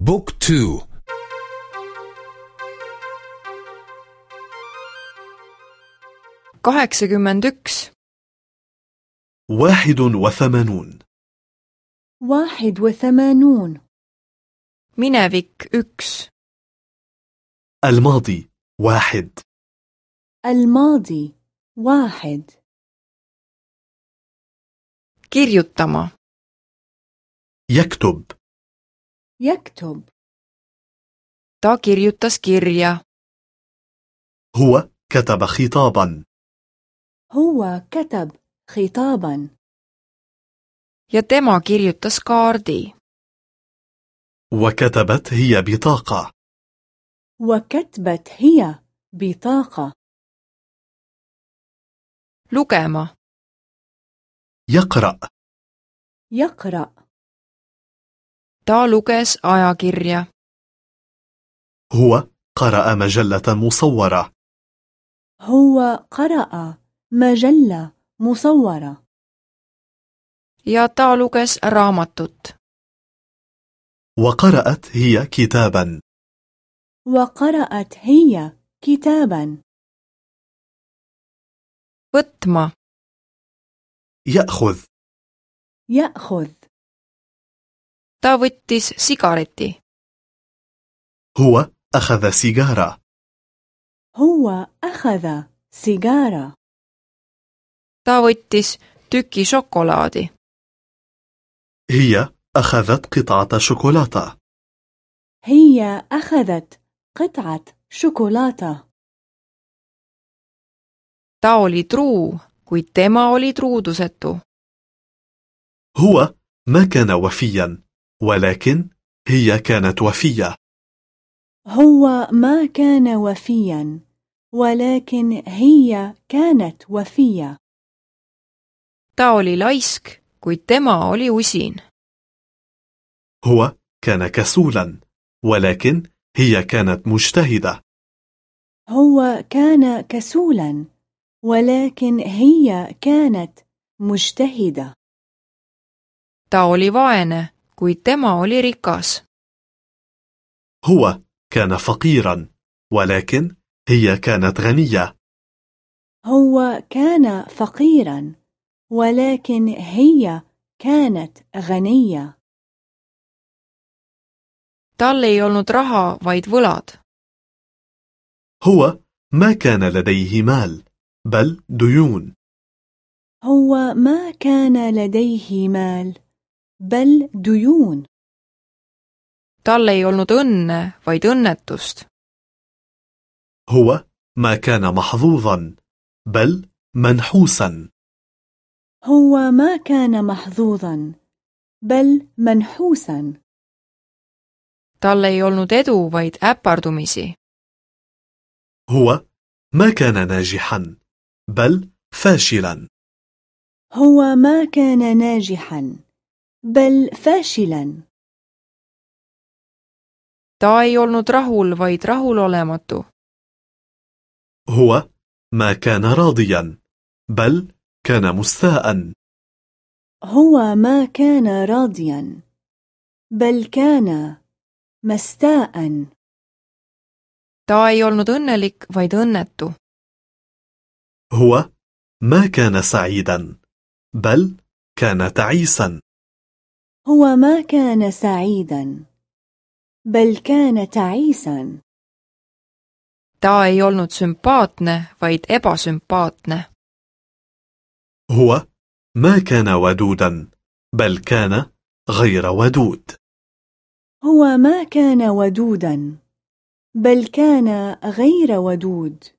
بوك تو. kaheksakümmend üks. واحد وثمانون. واحد وثمانون. Minevik üks. الماضي واحد. الماضي واحد. Kirjutama. يكتب. يكتب. Ta kirjutas kirja. هو كتب خطابا. هو كتب خطابا. Ja tema kirjutas kaardi. وكتبت هي بطاقة. وكتبت هي بطاقة. Lugema. يقرأ. يقرأ. Ta luges ajakirja. هو قرأ مجلة مصورة. هو قرأ مجلة مصورة. Ja ta luges raamatut. وقرأت هي كتابا. وقرأت هي كتابا. Võtma. يأخذ. يأخذ. Ta võttis sigareti. هو أخذ سيجارة. هو أخذ سيجارة. Ta võttis tüki šokolaadi. هي أخذت قطعة شوكولاتة. هي أخذت قطعة شوكولاتة. Ta oli truu kuid tema oli truudusetu. هو ما كان وفيا. ولكن هي كانت وفية. هو ما كان وفيا ولكن هي كانت وفية. Ta oli laisk kuid tema oli usin. هو كان كسولا ولكن هي كانت مجتهدة. هو كان كسولا ولكن هي كانت مجتهدة. Ta oli vaene kuid tema oli rikas. هو كان فقيرا ولكن هي كانت غنية. هو كان فقيرا ولكن هي كانت غنية. tal ei olnud raha vaid võlad. هو ما كان لديه مال بل ديون. هو ما كان لديه مال بل ديون. Tal ei olnud õnne vaid õnnetust. هو ما كان محظوظا بل منحوسا. هو ما كان محظوظا بل منحوسا. Tal ei olnud edu vaid äpardumisi. هو ما كان ناجحا بل فاشلا. هو ما كان ناجحا. بل فاشلا. Ta ei olnud rahul vaid rahulolematu. هو ما كان راضيا بل كان مستاء. هو ما كان راضيا بل كان مستاء. Ta ei olnud õnnelik vaid õnnetu. هو ما كان سعيدا بل كان تعيسا. هو ما كان سعيدا بل كان تعيسا. Ta ei olnud sümpaatne vaid ebasümpaatne. هو ما كان ودودا بل كان غير ودود. هو ما كان ودودا بل كان غير ودود.